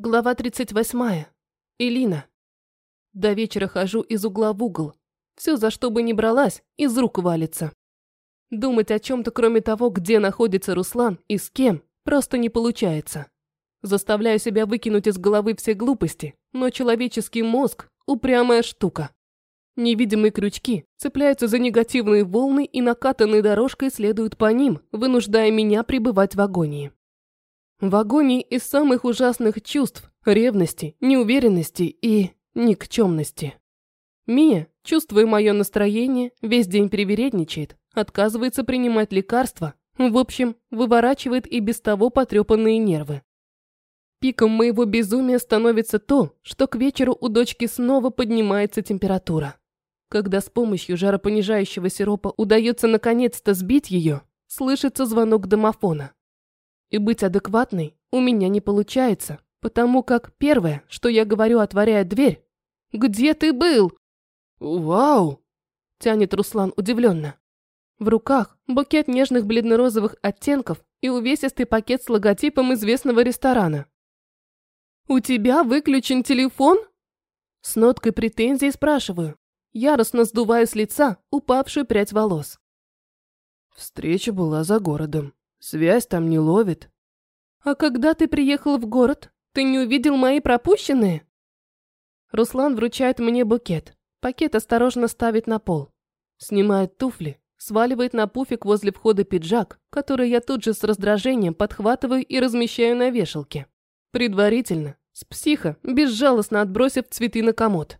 Глава 38. Элина. До вечера хожу из угла в угол. Все, за что бы ни бралась, из рук валится. Думать о чем-то, кроме того, где находится Руслан и с кем, просто не получается. Заставляю себя выкинуть из головы все глупости, но человеческий мозг – упрямая штука. Невидимые крючки цепляются за негативные волны и накатанной дорожкой следуют по ним, вынуждая меня пребывать в агонии. В агонии из самых ужасных чувств, ревности, неуверенности и никчемности. Мия, чувствуя мое настроение, весь день привередничает, отказывается принимать лекарства, в общем, выворачивает и без того потрепанные нервы. Пиком моего безумия становится то, что к вечеру у дочки снова поднимается температура. Когда с помощью жаропонижающего сиропа удается наконец-то сбить ее, слышится звонок домофона. И быть адекватной у меня не получается, потому как первое, что я говорю, отворяя дверь, «Где ты был?» «Вау!» – тянет Руслан удивленно. В руках букет нежных бледно-розовых оттенков и увесистый пакет с логотипом известного ресторана. «У тебя выключен телефон?» С ноткой претензий спрашиваю, яростно сдувая с лица упавшую прядь волос. Встреча была за городом. Связь там не ловит. А когда ты приехал в город, ты не увидел мои пропущенные? Руслан вручает мне букет. Пакет осторожно ставит на пол. Снимает туфли, сваливает на пуфик возле входа пиджак, который я тут же с раздражением подхватываю и размещаю на вешалке. Предварительно, с психа, безжалостно отбросив цветы на комод.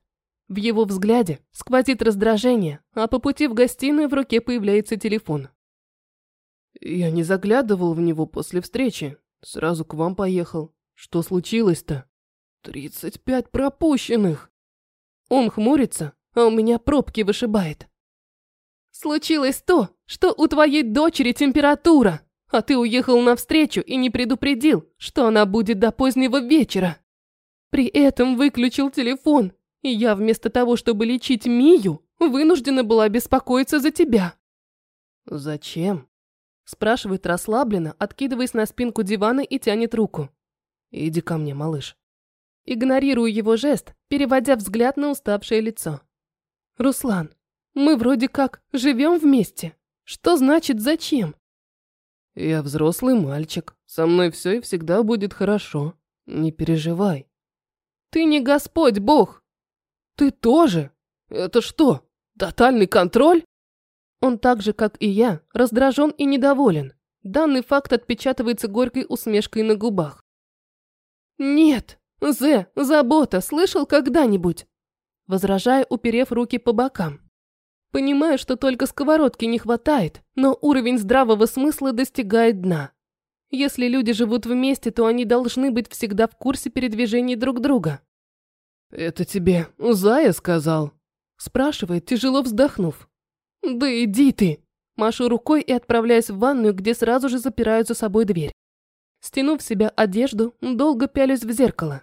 В его взгляде сквозит раздражение, а по пути в гостиную в руке появляется телефон. Я не заглядывал в него после встречи. Сразу к вам поехал. Что случилось-то? Тридцать пять пропущенных. Он хмурится, а у меня пробки вышибает. Случилось то, что у твоей дочери температура, а ты уехал навстречу и не предупредил, что она будет до позднего вечера. При этом выключил телефон, и я вместо того, чтобы лечить Мию, вынуждена была беспокоиться за тебя. Зачем? Спрашивает расслабленно, откидываясь на спинку дивана и тянет руку. «Иди ко мне, малыш». Игнорирую его жест, переводя взгляд на уставшее лицо. «Руслан, мы вроде как живем вместе. Что значит зачем?» «Я взрослый мальчик. Со мной все и всегда будет хорошо. Не переживай». «Ты не Господь Бог!» «Ты тоже? Это что, тотальный контроль?» Он так же, как и я, раздражен и недоволен. Данный факт отпечатывается горькой усмешкой на губах. «Нет, Зе, забота, слышал когда-нибудь?» Возражая, уперев руки по бокам. Понимаю, что только сковородки не хватает, но уровень здравого смысла достигает дна. Если люди живут вместе, то они должны быть всегда в курсе передвижений друг друга. «Это тебе Зая сказал?» Спрашивает, тяжело вздохнув. «Да иди ты!» Машу рукой и отправляюсь в ванную, где сразу же запираю за собой дверь. Стянув себя одежду, долго пялюсь в зеркало.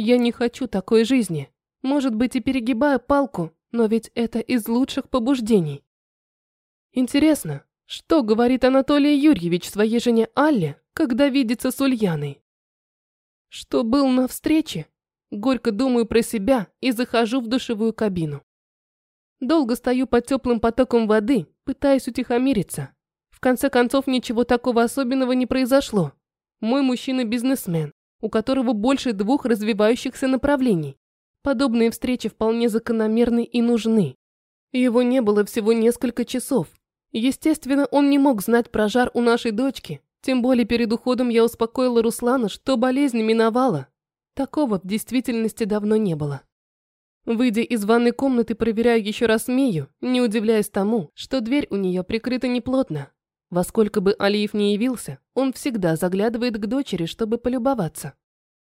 Я не хочу такой жизни. Может быть, и перегибаю палку, но ведь это из лучших побуждений. Интересно, что говорит Анатолий Юрьевич своей жене Алле, когда видится с Ульяной? Что был на встрече? Горько думаю про себя и захожу в душевую кабину. Долго стою под теплым потоком воды, пытаясь утихомириться. В конце концов, ничего такого особенного не произошло. Мой мужчина бизнесмен, у которого больше двух развивающихся направлений. Подобные встречи вполне закономерны и нужны. Его не было всего несколько часов. Естественно, он не мог знать про жар у нашей дочки. Тем более перед уходом я успокоила Руслана, что болезнь миновала. Такого в действительности давно не было. Выйдя из ванной комнаты, проверяю еще раз Мию, не удивляясь тому, что дверь у нее прикрыта неплотно. Во сколько бы Алиев не явился, он всегда заглядывает к дочери, чтобы полюбоваться.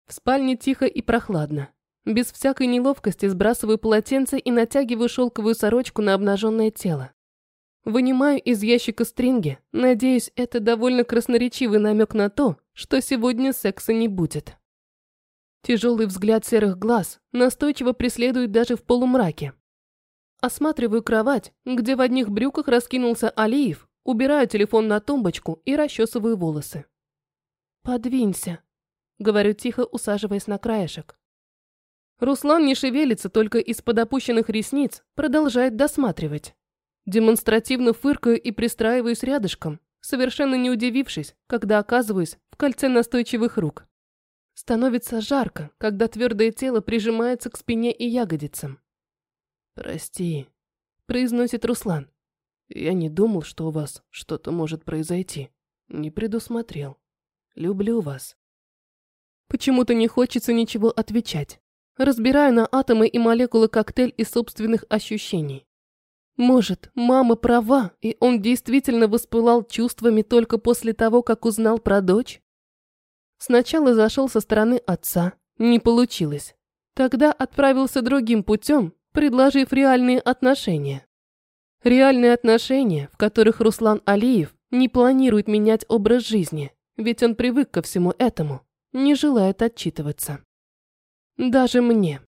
В спальне тихо и прохладно. Без всякой неловкости сбрасываю полотенце и натягиваю шелковую сорочку на обнаженное тело. Вынимаю из ящика стринги, надеюсь, это довольно красноречивый намек на то, что сегодня секса не будет. Тяжелый взгляд серых глаз настойчиво преследует даже в полумраке. Осматриваю кровать, где в одних брюках раскинулся Алиев, убираю телефон на тумбочку и расчесываю волосы. «Подвинься», — говорю тихо, усаживаясь на краешек. Руслан не шевелится, только из-под опущенных ресниц продолжает досматривать. Демонстративно фыркаю и пристраиваюсь рядышком, совершенно не удивившись, когда оказываюсь в кольце настойчивых рук. Становится жарко, когда твердое тело прижимается к спине и ягодицам. «Прости», – произносит Руслан. «Я не думал, что у вас что-то может произойти. Не предусмотрел. Люблю вас». Почему-то не хочется ничего отвечать. Разбираю на атомы и молекулы коктейль из собственных ощущений. Может, мама права, и он действительно воспылал чувствами только после того, как узнал про дочь? Сначала зашел со стороны отца, не получилось. Тогда отправился другим путем, предложив реальные отношения. Реальные отношения, в которых Руслан Алиев не планирует менять образ жизни, ведь он привык ко всему этому, не желает отчитываться. Даже мне.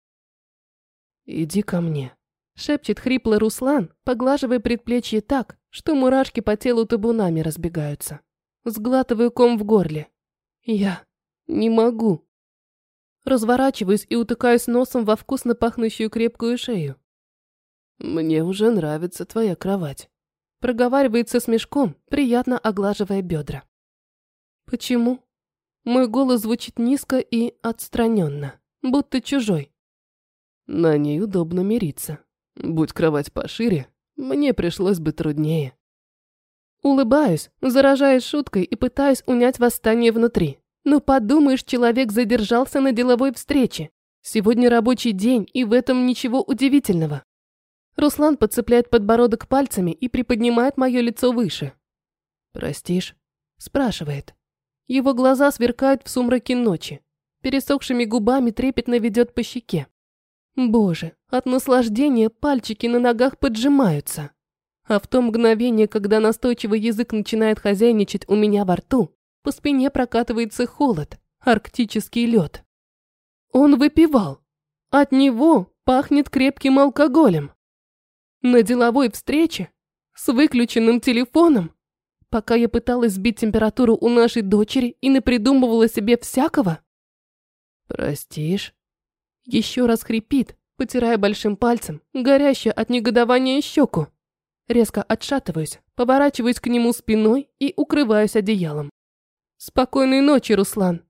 «Иди ко мне», – шепчет хрипло Руслан, поглаживая предплечье так, что мурашки по телу табунами разбегаются. Сглатываю ком в горле. Я не могу. Разворачиваюсь и утыкаюсь носом во вкусно пахнущую крепкую шею. «Мне уже нравится твоя кровать», – проговаривается с мешком, приятно оглаживая бедра. «Почему?» Мой голос звучит низко и отстраненно будто чужой. На ней удобно мириться. Будь кровать пошире, мне пришлось бы труднее. Улыбаюсь, заражаясь шуткой и пытаюсь унять восстание внутри. Ну подумаешь, человек задержался на деловой встрече. Сегодня рабочий день, и в этом ничего удивительного. Руслан подцепляет подбородок пальцами и приподнимает мое лицо выше. «Простишь?» – спрашивает. Его глаза сверкают в сумраке ночи пересохшими губами трепетно ведет по щеке. Боже, от наслаждения пальчики на ногах поджимаются. А в то мгновение, когда настойчивый язык начинает хозяйничать у меня во рту, по спине прокатывается холод, арктический лед. Он выпивал. От него пахнет крепким алкоголем. На деловой встрече? С выключенным телефоном? Пока я пыталась сбить температуру у нашей дочери и напридумывала себе всякого? «Простишь?» Еще раз хрипит, потирая большим пальцем, горящую от негодования щеку. Резко отшатываюсь, поворачиваюсь к нему спиной и укрываюсь одеялом. «Спокойной ночи, Руслан!»